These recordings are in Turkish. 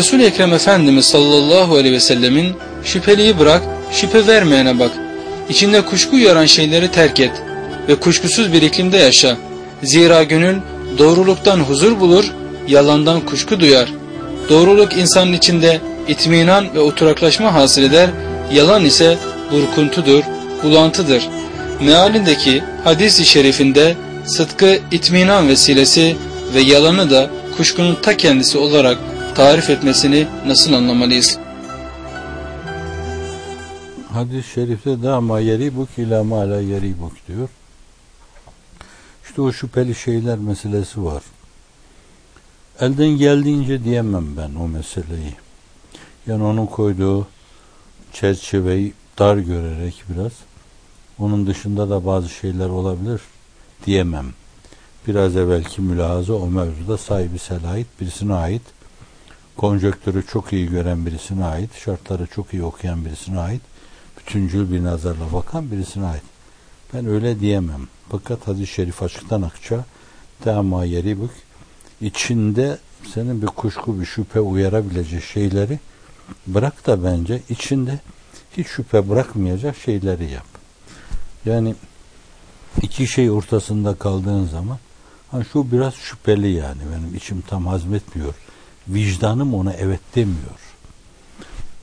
Resul-i Ekrem Efendimiz sallallahu aleyhi ve sellemin şüpheliyi bırak, şüphe vermeyene bak. İçinde kuşku yaran şeyleri terk et ve kuşkusuz bir iklimde yaşa. Zira gönül doğruluktan huzur bulur, yalandan kuşku duyar. Doğruluk insanın içinde itminan ve oturaklaşma hasıl eder, yalan ise burkuntudur, bulantıdır. Mealindeki hadis-i şerifinde sıdkı itminan vesilesi ve yalanı da kuşkunun ta kendisi olarak tarif etmesini nasıl anlamalıyız? Hadis-i şerifte dama yeri buk ila mala yeri buk diyor. İşte o şüpheli şeyler meselesi var. Elden geldiğince diyemem ben o meseleyi. Yani onun koyduğu çerçeveyi dar görerek biraz onun dışında da bazı şeyler olabilir diyemem. Biraz evvelki mülahaza o mevzuda sahibi selahit birisine ait. Konjöktürü çok iyi gören birisine ait. Şartları çok iyi okuyan birisine ait. Bütüncül bir nazarla bakan birisine ait. Ben öyle diyemem. Fakat hadis-i şerif açıktan akça dama yeri bük içinde senin bir kuşku bir şüphe uyarabilecek şeyleri bırak da bence içinde hiç şüphe bırakmayacak şeyleri yap. Yani iki şey ortasında kaldığın zaman ha şu biraz şüpheli yani benim içim tam hazmetmiyor. Vicdanım ona evet demiyor.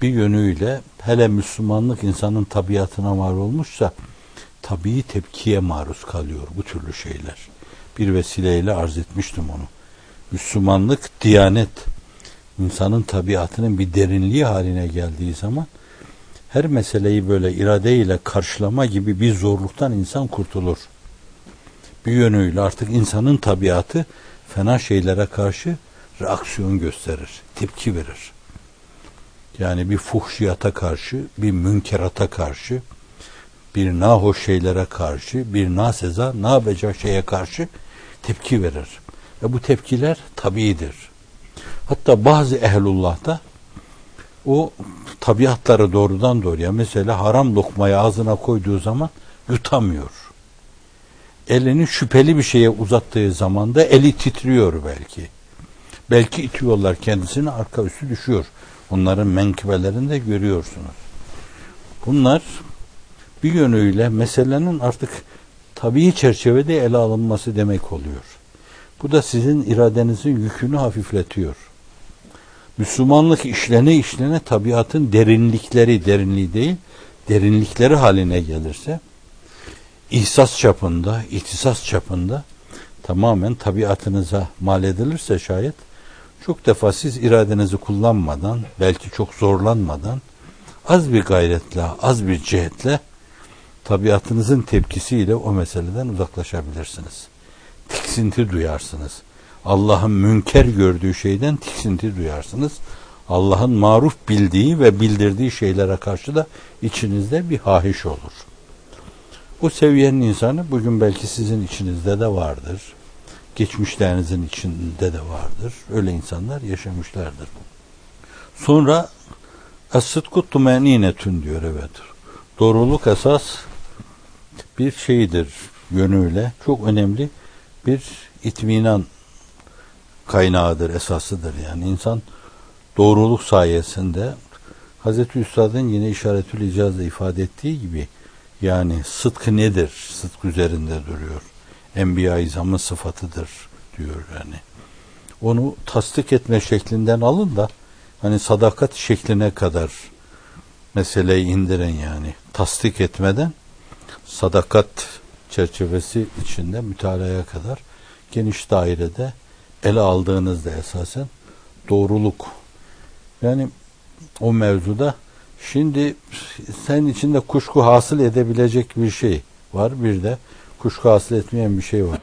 Bir yönüyle hele Müslümanlık insanın tabiatına var olmuşsa tabii tepkiye maruz kalıyor bu türlü şeyler. Bir vesileyle arz etmiştim onu. Müslümanlık, diyanet, insanın tabiatının bir derinliği haline geldiği zaman her meseleyi böyle iradeyle karşılama gibi bir zorluktan insan kurtulur. Bir yönüyle artık insanın tabiatı fena şeylere karşı reaksiyon gösterir, tepki verir. Yani bir fuhşiyata karşı, bir münkerata karşı, bir nahoş şeylere karşı, bir naseza, nabeca şeye karşı tepki verir. Ve bu tepkiler tabiidir. Hatta bazı ehlullah'ta o tabiatları doğrudan doğruya mesela haram lokmayı ağzına koyduğu zaman yutamıyor. Elini şüpheli bir şeye uzattığı zaman da eli titriyor belki. Belki itiyorlar kendisini arka üstü düşüyor. Onların menkıbelerinde görüyorsunuz. Bunlar bir yönüyle meselenin artık tabii çerçevede ele alınması demek oluyor. Bu da sizin iradenizin yükünü hafifletiyor. Müslümanlık işlene işlene tabiatın derinlikleri, derinliği değil, derinlikleri haline gelirse, ihsas çapında, ihtisas çapında tamamen tabiatınıza mal edilirse şayet, çok defa siz iradenizi kullanmadan, belki çok zorlanmadan, az bir gayretle, az bir cihetle, tabiatınızın tepkisiyle o meseleden uzaklaşabilirsiniz. Tiksinti duyarsınız. Allah'ın münker gördüğü şeyden tiksinti duyarsınız. Allah'ın maruf bildiği ve bildirdiği şeylere karşı da içinizde bir hahiş olur. Bu seviyenin insanı bugün belki sizin içinizde de vardır. Geçmişlerinizin içinde de vardır. Öyle insanlar yaşamışlardır. Sonra Es-sıdku tumeninetün diyor evet. Doğruluk esas bir şeydir yönüyle. Çok önemli bir itminan kaynağıdır, esasıdır. Yani insan doğruluk sayesinde Hazreti Üstad'ın yine işaretül icazda ifade ettiği gibi yani sıdkı nedir? Sıdk üzerinde duruyor. Enbiya-i İzam'ın sıfatıdır diyor yani. Onu tasdik etme şeklinden alın da hani sadakat şekline kadar meseleyi indirin yani. Tasdik etmeden sadakat çerçevesi içinde mütalaya kadar geniş dairede ele aldığınızda esasen doğruluk. Yani o mevzuda şimdi sen içinde kuşku hasıl edebilecek bir şey var. Bir de kuşku hasıl etmeyen bir şey var.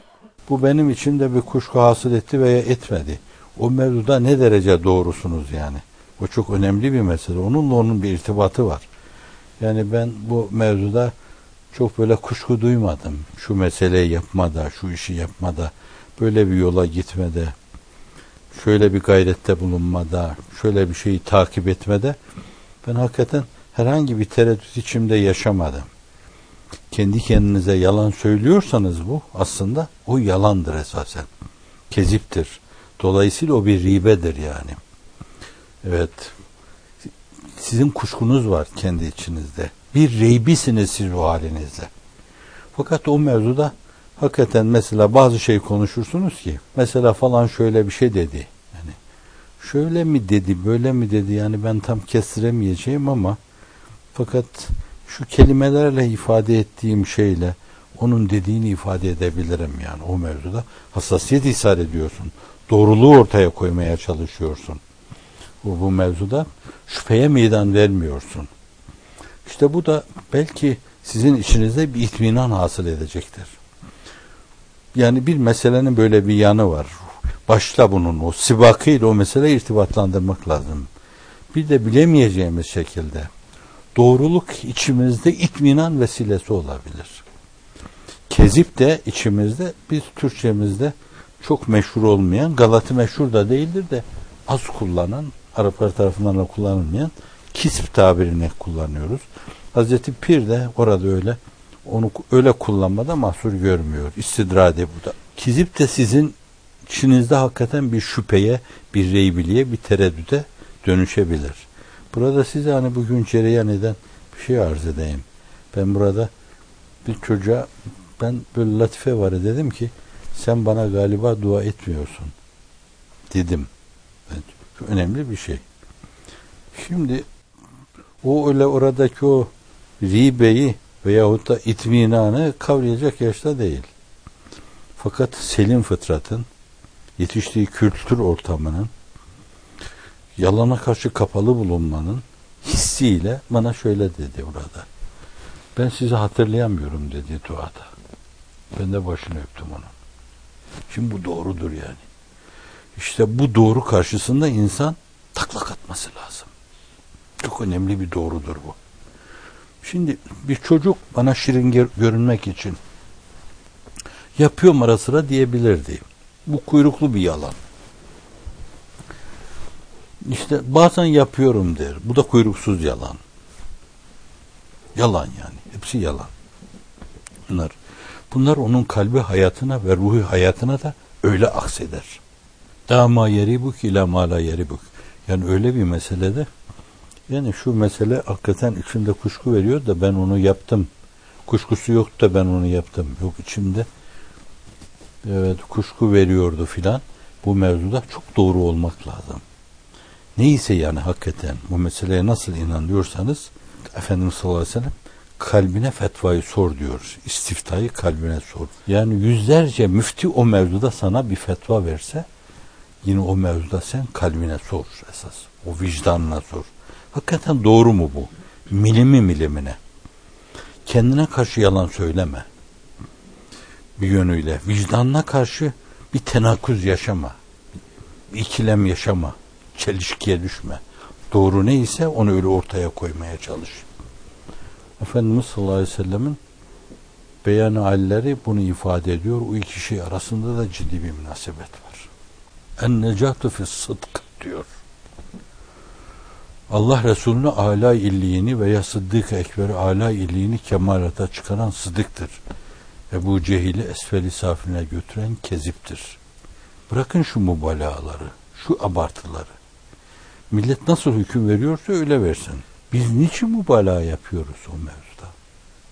Bu benim içimde bir kuşku hasıl etti veya etmedi. O mevzuda ne derece doğrusunuz yani? O çok önemli bir mesele. Onunla onun bir irtibatı var. Yani ben bu mevzuda çok böyle kuşku duymadım. Şu meseleyi yapmada, şu işi yapmada, böyle bir yola gitmede, şöyle bir gayrette bulunmada, şöyle bir şeyi takip etmede ben hakikaten herhangi bir tereddüt içimde yaşamadım. Kendi kendinize yalan söylüyorsanız bu aslında o yalandır esasen. Keziptir. Dolayısıyla o bir ribedir yani. Evet. Sizin kuşkunuz var kendi içinizde. Bir reybisiniz siz o halinizde. Fakat o mevzuda hakikaten mesela bazı şey konuşursunuz ki mesela falan şöyle bir şey dedi. Yani şöyle mi dedi, böyle mi dedi yani ben tam kestiremeyeceğim ama fakat şu kelimelerle ifade ettiğim şeyle onun dediğini ifade edebilirim yani o mevzuda. Hassasiyet ishar ediyorsun. Doğruluğu ortaya koymaya çalışıyorsun. Bu, bu mevzuda şüpheye meydan vermiyorsun. İşte bu da belki sizin içinizde bir itminan hasıl edecektir. Yani bir meselenin böyle bir yanı var. Başta bunun o sibakıyla o meseleyi irtibatlandırmak lazım. Bir de bilemeyeceğimiz şekilde doğruluk içimizde itminan vesilesi olabilir. Kezip de içimizde biz Türkçemizde çok meşhur olmayan, Galatı meşhur da değildir de az kullanan, Araplar tarafından da kullanılmayan kisp tabirini kullanıyoruz. Hazreti Pir de orada öyle onu öyle kullanmada mahsur görmüyor. İstidrade bu da. Kizip de sizin içinizde hakikaten bir şüpheye, bir reybiliğe, bir tereddüte dönüşebilir. Burada size hani bugün cereyan eden bir şey arz edeyim. Ben burada bir çocuğa ben böyle latife var dedim ki sen bana galiba dua etmiyorsun dedim. Evet, önemli bir şey. Şimdi o öyle oradaki o ribeyi veyahut da itminanı kavrayacak yaşta değil. Fakat selim fıtratın, yetiştiği kültür ortamının, yalana karşı kapalı bulunmanın hissiyle bana şöyle dedi orada. Ben sizi hatırlayamıyorum dedi duada. Ben de başını öptüm onun. Şimdi bu doğrudur yani. İşte bu doğru karşısında insan taklak atması lazım. Çok önemli bir doğrudur bu. Şimdi bir çocuk bana şirin görünmek için yapıyorum ara sıra diyebilirdi. Bu kuyruklu bir yalan. İşte bazen yapıyorum der. Bu da kuyruksuz yalan. Yalan yani. Hepsi yalan. Bunlar. Bunlar onun kalbi hayatına ve ruhu hayatına da öyle akseder. Dama yeri bu ki la mala yeri bu. Yani öyle bir meselede yani şu mesele hakikaten içimde kuşku veriyor da ben onu yaptım. Kuşkusu yok da ben onu yaptım. Yok içimde evet kuşku veriyordu filan. Bu mevzuda çok doğru olmak lazım. Neyse yani hakikaten bu meseleye nasıl inanıyorsanız Efendimiz sallallahu aleyhi ve sellem kalbine fetvayı sor diyor. İstiftayı kalbine sor. Yani yüzlerce müfti o mevzuda sana bir fetva verse yine o mevzuda sen kalbine sor esas. O vicdanına sor. Hakikaten doğru mu bu? Milimi milimine. Kendine karşı yalan söyleme. Bir yönüyle. Vicdanına karşı bir tenakuz yaşama. Bir ikilem yaşama. Çelişkiye düşme. Doğru neyse onu öyle ortaya koymaya çalış. Efendimiz sallallahu aleyhi ve sellemin beyan halleri bunu ifade ediyor. O iki şey arasında da ciddi bir münasebet var. En necatu fi sıdk diyor. Allah Resulü'nü ala illiğini veya sıddık ekber ala illiğini kemalata çıkaran sıdıktır. Ebu Cehil'i esfeli safiline götüren keziptir. Bırakın şu mübalağaları, şu abartıları. Millet nasıl hüküm veriyorsa öyle versin. Biz niçin mübalağa yapıyoruz o mevzuda?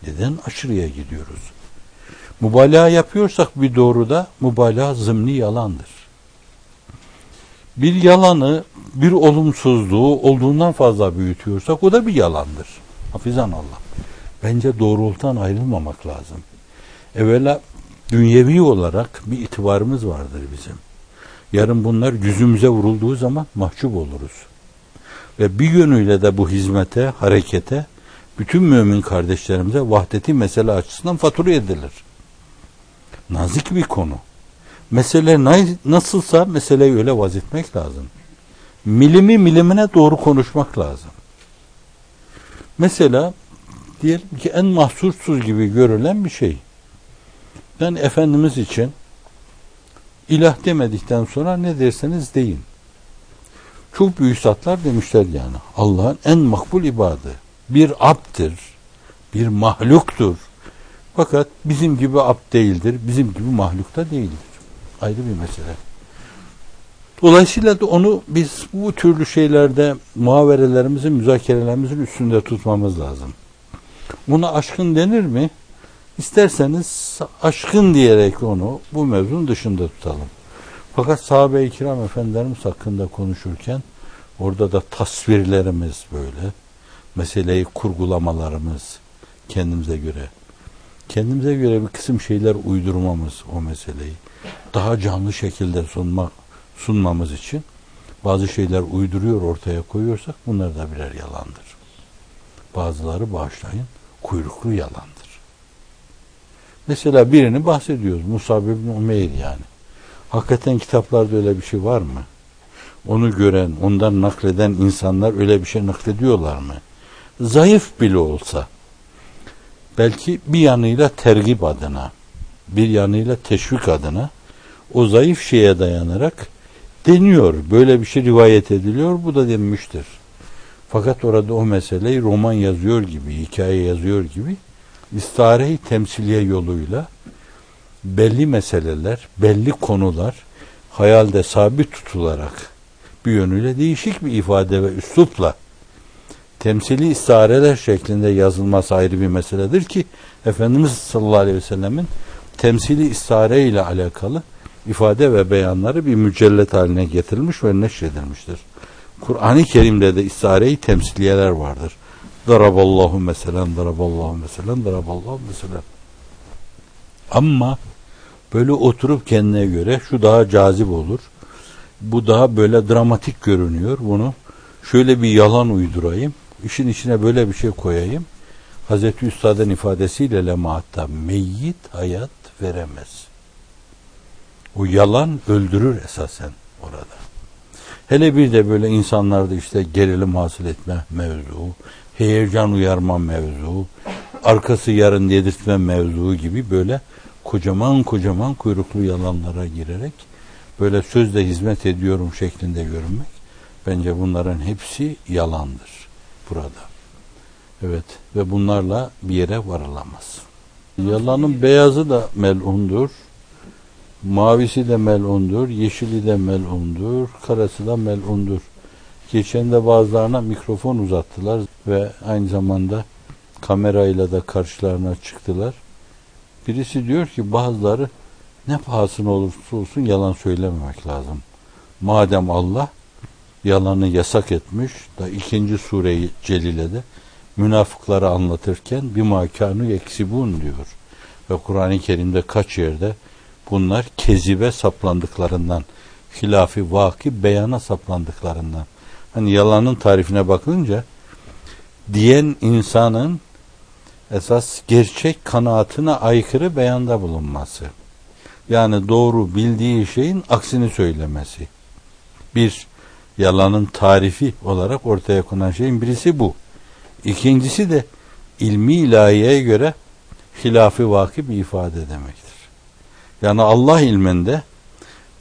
Neden aşırıya gidiyoruz? Mübalağa yapıyorsak bir doğruda mübalağa zımni yalandır. Bir yalanı, bir olumsuzluğu olduğundan fazla büyütüyorsak o da bir yalandır. Hafizan Allah. Bence doğrultudan ayrılmamak lazım. Evvela dünyevi olarak bir itibarımız vardır bizim. Yarın bunlar yüzümüze vurulduğu zaman mahcup oluruz. Ve bir yönüyle de bu hizmete, harekete bütün mümin kardeşlerimize vahdeti mesele açısından fatura edilir. Nazik bir konu. Mesele nasılsa meseleyi öyle vazetmek lazım. Milimi milimine doğru konuşmak lazım. Mesela diyelim ki en mahsursuz gibi görülen bir şey. Ben Efendimiz için ilah demedikten sonra ne derseniz deyin. Çok büyük zatlar demişler yani. Allah'ın en makbul ibadı. Bir abdir, bir mahluktur. Fakat bizim gibi abd değildir, bizim gibi mahluk da değildir. Ayrı bir mesele. Dolayısıyla da onu biz bu türlü şeylerde muhaverelerimizin, müzakerelerimizin üstünde tutmamız lazım. Buna aşkın denir mi? İsterseniz aşkın diyerek onu bu mevzunun dışında tutalım. Fakat sahabe-i kiram efendilerimiz hakkında konuşurken orada da tasvirlerimiz böyle, meseleyi kurgulamalarımız kendimize göre, kendimize göre bir kısım şeyler uydurmamız o meseleyi daha canlı şekilde sunmak sunmamız için bazı şeyler uyduruyor ortaya koyuyorsak bunlar da birer yalandır. Bazıları bağışlayın kuyruklu yalandır. Mesela birini bahsediyoruz. Musab ibn Umeyr yani. Hakikaten kitaplarda öyle bir şey var mı? Onu gören, ondan nakleden insanlar öyle bir şey naklediyorlar mı? Zayıf bile olsa belki bir yanıyla tergip adına, bir yanıyla teşvik adına o zayıf şeye dayanarak deniyor. Böyle bir şey rivayet ediliyor. Bu da denmiştir. Fakat orada o meseleyi roman yazıyor gibi, hikaye yazıyor gibi istare temsiliye yoluyla belli meseleler, belli konular hayalde sabit tutularak bir yönüyle değişik bir ifade ve üslupla temsili istareler şeklinde yazılması ayrı bir meseledir ki Efendimiz sallallahu aleyhi ve sellemin temsili istare ile alakalı ifade ve beyanları bir mücellet haline getirilmiş ve neşredilmiştir. Kur'an-ı Kerim'de de istareyi temsiliyeler vardır. Daraballahu meselen, daraballahu meselen, daraballahu meselen. Ama böyle oturup kendine göre şu daha cazip olur. Bu daha böyle dramatik görünüyor. Bunu şöyle bir yalan uydurayım. işin içine böyle bir şey koyayım. Hazreti Üstad'ın ifadesiyle lemaatta meyyit hayat veremez. O yalan öldürür esasen orada. Hele bir de böyle insanlarda işte gerilim hasıl etme mevzu, heyecan uyarma mevzu, arkası yarın yedirtme mevzu gibi böyle kocaman kocaman kuyruklu yalanlara girerek böyle sözle hizmet ediyorum şeklinde görünmek bence bunların hepsi yalandır burada. Evet ve bunlarla bir yere varılamaz. Yalanın beyazı da melundur. Mavisi de melundur, yeşili de melundur, karası da melundur. Geçen de bazılarına mikrofon uzattılar ve aynı zamanda kamerayla da karşılarına çıktılar. Birisi diyor ki bazıları ne pahasına olursa olsun yalan söylememek lazım. Madem Allah yalanı yasak etmiş da ikinci sure-i celilede münafıkları anlatırken bir makanu eksibun diyor. Ve Kur'an-ı Kerim'de kaç yerde bunlar kezibe saplandıklarından, hilafi vaki beyana saplandıklarından. Hani yalanın tarifine bakınca diyen insanın esas gerçek kanaatine aykırı beyanda bulunması. Yani doğru bildiği şeyin aksini söylemesi. Bir yalanın tarifi olarak ortaya konan şeyin birisi bu. İkincisi de ilmi ilahiyeye göre hilafı vaki bir ifade demektir. Yani Allah ilminde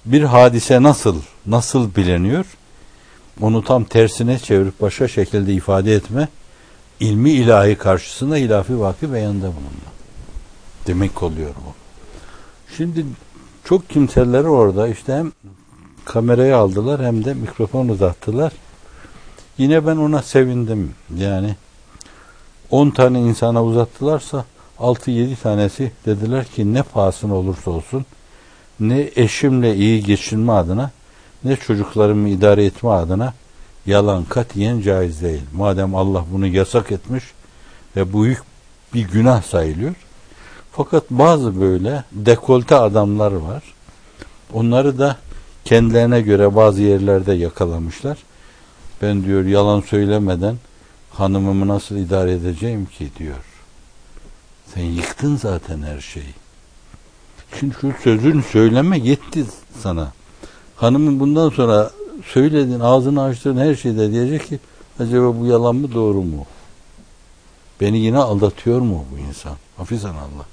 bir hadise nasıl nasıl biliniyor? Onu tam tersine çevirip başka şekilde ifade etme ilmi ilahi karşısında ilafi vakı beyanda bulunma. Demek oluyor bu. Şimdi çok kimseler orada işte hem kamerayı aldılar hem de mikrofon uzattılar. Yine ben ona sevindim. Yani 10 tane insana uzattılarsa 6-7 tanesi dediler ki ne pahasına olursa olsun ne eşimle iyi geçinme adına ne çocuklarımı idare etme adına yalan katiyen caiz değil. Madem Allah bunu yasak etmiş ve bu büyük bir günah sayılıyor. Fakat bazı böyle dekolte adamlar var. Onları da kendilerine göre bazı yerlerde yakalamışlar. Ben diyor yalan söylemeden hanımımı nasıl idare edeceğim ki diyor. Sen yıktın zaten her şeyi. Şimdi şu sözün söyleme yetti sana. Hanımın bundan sonra söyledin, ağzını açtığın her şeyde diyecek ki acaba bu yalan mı doğru mu? Beni yine aldatıyor mu bu insan? Hafizan Allah.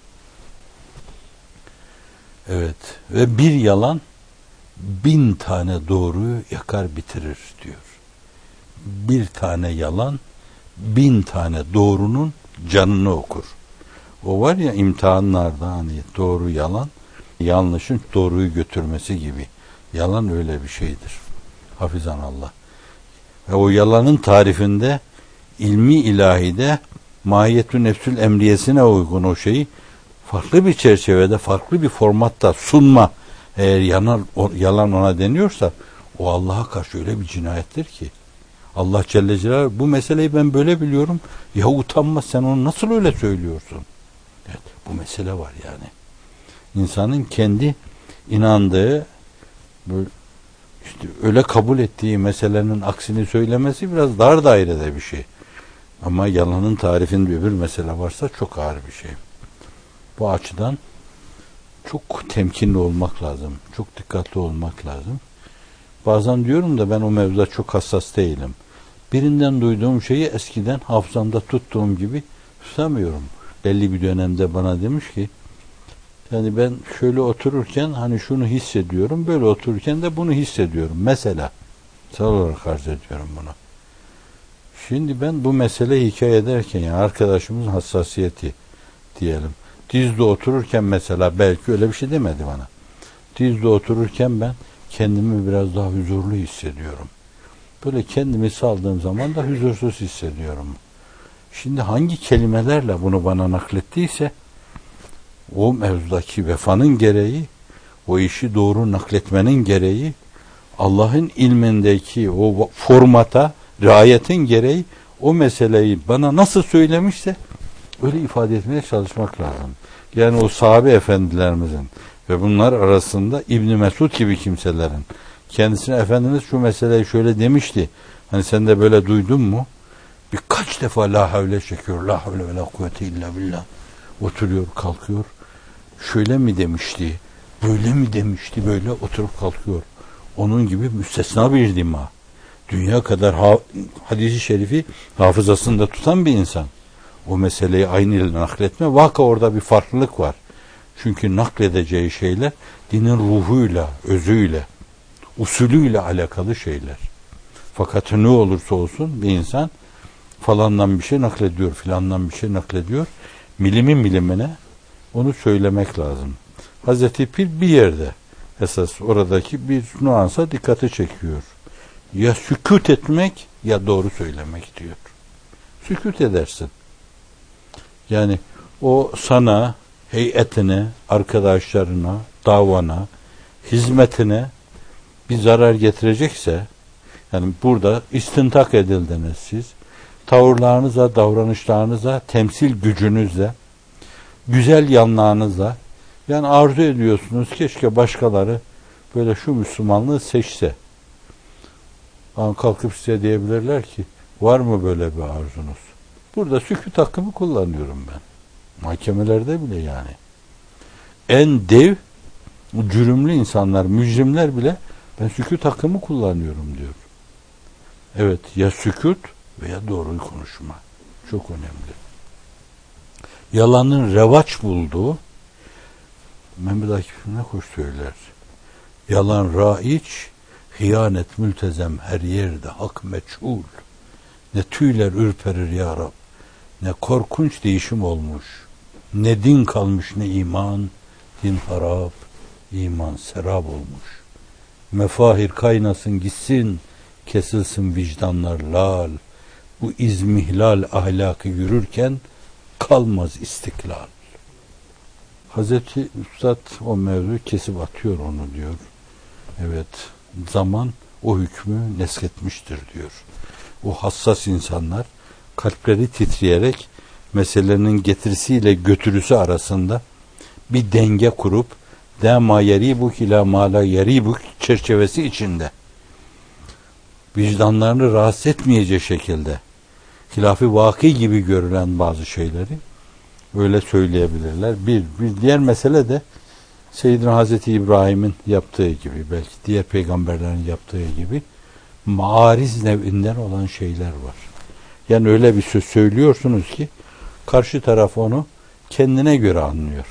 Evet. Ve bir yalan bin tane doğruyu yakar bitirir diyor. Bir tane yalan bin tane doğrunun canını okur. O var ya imtihanlarda hani doğru yalan yanlışın doğruyu götürmesi gibi. Yalan öyle bir şeydir. Hafizan Allah. Ve o yalanın tarifinde ilmi ilahide mahiyetü nefsül emriyesine uygun o şeyi farklı bir çerçevede, farklı bir formatta sunma eğer yalan, yalan ona deniyorsa o Allah'a karşı öyle bir cinayettir ki. Allah Celle Celaluhu bu meseleyi ben böyle biliyorum. Ya utanma sen onu nasıl öyle söylüyorsun? Evet, bu mesele var yani. İnsanın kendi inandığı işte öyle kabul ettiği meselenin aksini söylemesi biraz dar dairede bir şey. Ama yalanın tarifinde bir mesele varsa çok ağır bir şey. Bu açıdan çok temkinli olmak lazım. Çok dikkatli olmak lazım. Bazen diyorum da ben o mevzuda çok hassas değilim. Birinden duyduğum şeyi eskiden hafızamda tuttuğum gibi tutamıyorum. Belli bir dönemde bana demiş ki yani ben şöyle otururken hani şunu hissediyorum, böyle otururken de bunu hissediyorum. Mesela, sağ olarak arz ediyorum bunu. Şimdi ben bu mesele hikaye ederken yani arkadaşımızın hassasiyeti diyelim. Dizde otururken mesela belki öyle bir şey demedi bana. Dizde otururken ben kendimi biraz daha huzurlu hissediyorum. Böyle kendimi saldığım zaman da huzursuz hissediyorum. Şimdi hangi kelimelerle bunu bana naklettiyse o mevzudaki vefanın gereği, o işi doğru nakletmenin gereği, Allah'ın ilmindeki o formata, riayetin gereği o meseleyi bana nasıl söylemişse öyle ifade etmeye çalışmak lazım. Yani o sahabe efendilerimizin ve bunlar arasında İbn Mesud gibi kimselerin kendisine Efendimiz şu meseleyi şöyle demişti. Hani sen de böyle duydun mu? Birkaç defa la havle çekiyor. La havle ve la kuvvete illa billah. Oturuyor, kalkıyor. Şöyle mi demişti? Böyle mi demişti? Böyle oturup kalkıyor. Onun gibi müstesna bir dima. Dünya kadar ha hadisi şerifi hafızasında tutan bir insan. O meseleyi aynı ile nakletme. Vaka orada bir farklılık var. Çünkü nakledeceği şeyler dinin ruhuyla, özüyle, usulüyle alakalı şeyler. Fakat ne olursa olsun bir insan falandan bir şey naklediyor, filandan bir şey naklediyor. Milimin milimine onu söylemek lazım. Hazreti Pir bir yerde esas oradaki bir nuansa dikkati çekiyor. Ya sükut etmek ya doğru söylemek diyor. Sükut edersin. Yani o sana, heyetine, arkadaşlarına, davana, hizmetine bir zarar getirecekse yani burada istintak edildiniz siz. Tavırlarınıza, davranışlarınıza, temsil gücünüzle, güzel yanlarınızla yani arzu ediyorsunuz keşke başkaları böyle şu Müslümanlığı seçse. Yani kalkıp size diyebilirler ki var mı böyle bir arzunuz? Burada sükut hakkımı kullanıyorum ben. Mahkemelerde bile yani. En dev cürümlü insanlar, mücrimler bile ben sükut hakkımı kullanıyorum diyor. Evet ya sükut veya doğruyu konuşma. Çok önemli. Yalanın revaç bulduğu Mehmet Akif ne hoş söyler. Yalan raiç, hıyanet mültezem her yerde hak meçhul. Ne tüyler ürperir ya Rab, ne korkunç değişim olmuş. Ne din kalmış ne iman, din harap, iman serap olmuş. Mefahir kaynasın gitsin, kesilsin vicdanlar lal. Bu izmihlal ahlakı yürürken kalmaz istiklal. Hazreti Üstad o mevzu kesip atıyor onu diyor. Evet zaman o hükmü nesketmiştir diyor. O hassas insanlar kalpleri titreyerek meselenin getirisiyle götürüsü arasında bir denge kurup dema yeribuk ila mala yeribuk çerçevesi içinde vicdanlarını rahatsız etmeyecek şekilde hilafı vaki gibi görülen bazı şeyleri öyle söyleyebilirler. Bir, bir diğer mesele de Seyyidina Hazreti İbrahim'in yaptığı gibi belki diğer peygamberlerin yaptığı gibi maariz nevinden olan şeyler var. Yani öyle bir söz söylüyorsunuz ki karşı taraf onu kendine göre anlıyor.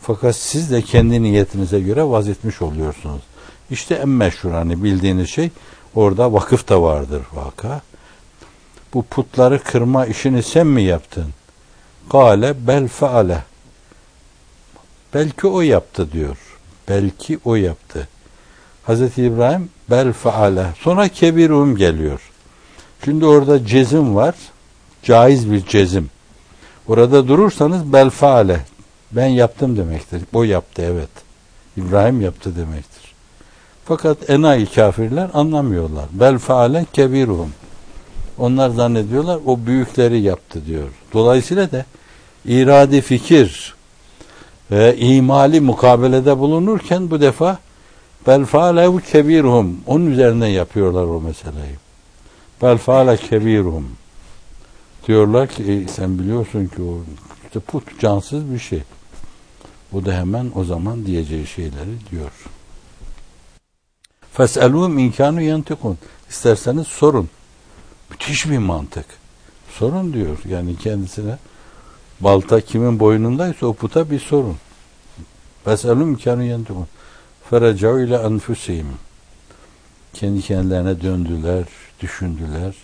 Fakat siz de kendi niyetinize göre vazetmiş oluyorsunuz. İşte en meşhur hani bildiğiniz şey orada vakıf da vardır vaka. Bu putları kırma işini sen mi yaptın? Gale bel faale. Belki o yaptı diyor. Belki o yaptı. Hazreti İbrahim bel faale. Sonra kebirum geliyor. Şimdi orada cezim var. Caiz bir cezim. Orada durursanız bel faale. Ben yaptım demektir. O yaptı evet. İbrahim yaptı demektir. Fakat enayi kafirler anlamıyorlar. Bel faale kebiruhum. Onlar zannediyorlar o büyükleri yaptı diyor. Dolayısıyla da iradi fikir ve imali mukabelede bulunurken bu defa bel faalehu kebiruhum. Onun üzerinden yapıyorlar o meseleyi. Bel faale kebiruhum. Diyorlar ki e, sen biliyorsun ki o işte put cansız bir şey. Bu da hemen o zaman diyeceği şeyleri diyor. Fes'elûm inkânu yantikun. İsterseniz sorun. Müthiş bir mantık. Sorun diyor yani kendisine. Balta kimin boynundaysa o puta bir sorun. Fes'elûm inkânu yantikun. Ferecau ile enfusihim. Kendi kendilerine döndüler, düşündüler.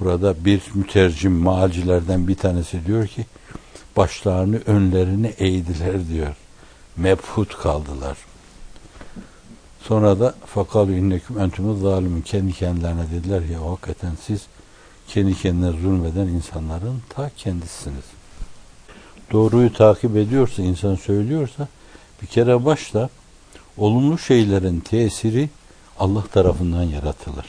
Burada bir mütercim maalcilerden bir tanesi diyor ki başlarını önlerini eğdiler diyor. Mebhut kaldılar. Sonra da fakalu inneküm entümü zalimin kendi kendilerine dediler ya hakikaten siz kendi kendine zulmeden insanların ta kendisiniz. Doğruyu takip ediyorsa, insan söylüyorsa bir kere başta olumlu şeylerin tesiri Allah tarafından yaratılır.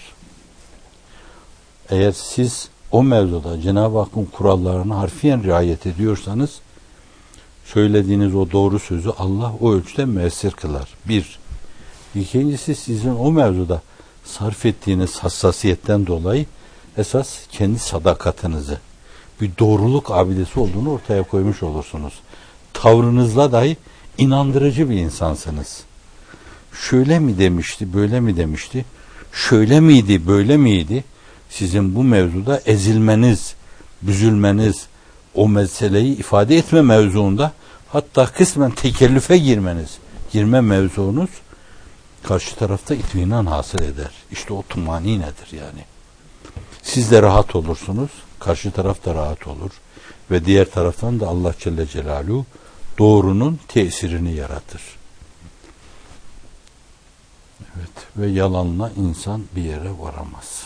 Eğer siz o mevzuda Cenab-ı Hakk'ın kurallarına harfiyen riayet ediyorsanız söylediğiniz o doğru sözü Allah o ölçüde müessir kılar. Bir. İkincisi sizin o mevzuda sarf ettiğiniz hassasiyetten dolayı esas kendi sadakatinizi bir doğruluk abidesi olduğunu ortaya koymuş olursunuz. Tavrınızla dahi inandırıcı bir insansınız. Şöyle mi demişti, böyle mi demişti, şöyle miydi, böyle miydi? Sizin bu mevzuda ezilmeniz, büzülmeniz, o meseleyi ifade etme mevzuunda hatta kısmen tekellüfe girmeniz, girme mevzunuz karşı tarafta itminan hasıl eder. İşte o tumani nedir yani. Siz de rahat olursunuz, karşı taraf da rahat olur ve diğer taraftan da Allah Celle Celaluhu doğrunun tesirini yaratır. Evet ve yalanla insan bir yere varamaz.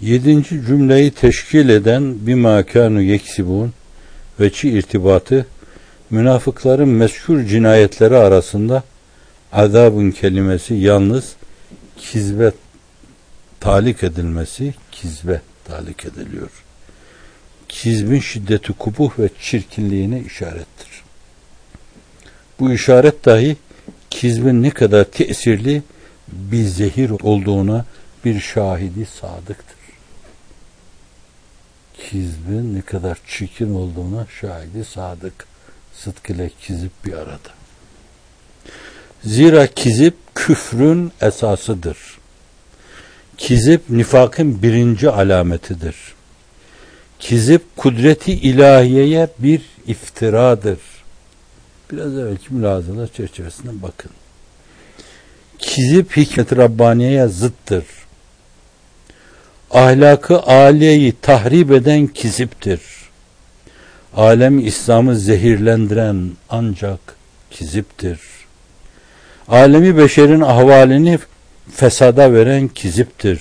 Yedinci cümleyi teşkil eden bir makanu yeksibun ve çi irtibatı münafıkların meşhur cinayetleri arasında azabın kelimesi yalnız kizbe talik edilmesi kizbe talik ediliyor. Kizbin şiddeti kubuh ve çirkinliğine işarettir. Bu işaret dahi kizbin ne kadar tesirli bir zehir olduğuna bir şahidi sadıktır. Kizbin ne kadar çirkin olduğuna şahidi sadık sıdk ile kizip bir arada. Zira kizip küfrün esasıdır. Kizip nifakın birinci alametidir. Kizip kudreti ilahiyeye bir iftiradır. Biraz evvelki mülazalar çerçevesinde bakın. Kizip hikmet Rabbaniye'ye zıttır. Ahlakı aliyeyi tahrip eden kiziptir alem İslam'ı zehirlendiren ancak kiziptir. Alemi beşerin ahvalini fesada veren kiziptir.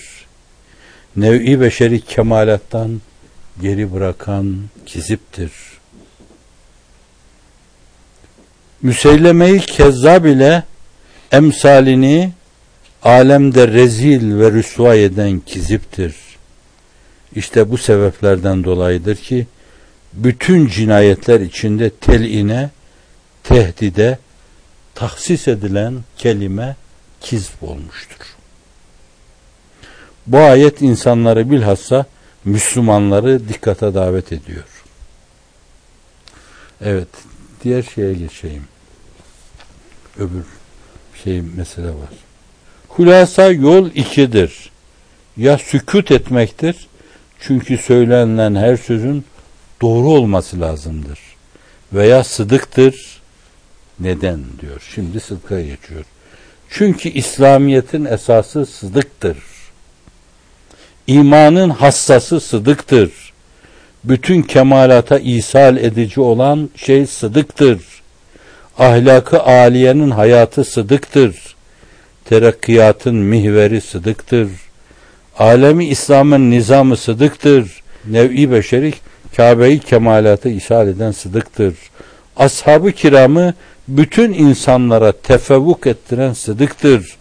Nev'i beşeri kemalattan geri bırakan kiziptir. Müseylemeyi kezzab ile emsalini alemde rezil ve rüsva eden kiziptir. İşte bu sebeplerden dolayıdır ki bütün cinayetler içinde teline, tehdide, tahsis edilen kelime kizb olmuştur. Bu ayet insanları bilhassa Müslümanları dikkate davet ediyor. Evet, diğer şeye geçeyim. Öbür şey mesele var. Hulasa yol ikidir. Ya sükut etmektir. Çünkü söylenilen her sözün doğru olması lazımdır. Veya sıdıktır. Neden diyor. Şimdi sıdka geçiyor. Çünkü İslamiyet'in esası sıdıktır. İmanın hassası sıdıktır. Bütün kemalata ishal edici olan şey sıdıktır. Ahlakı aliyenin hayatı sıdıktır. Terakkiyatın mihveri sıdıktır. Alemi İslam'ın nizamı sıdıktır. Nev'i beşerik Kabe'yi kemalata ishal eden sıdıktır. Ashab-ı kiramı bütün insanlara tefevvuk ettiren sıdıktır.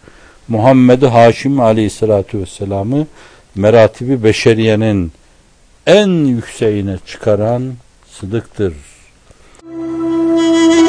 Muhammed-i Haşim Aleyhisselatü Vesselam'ı meratibi beşeriyenin en yükseğine çıkaran sıdıktır. Müzik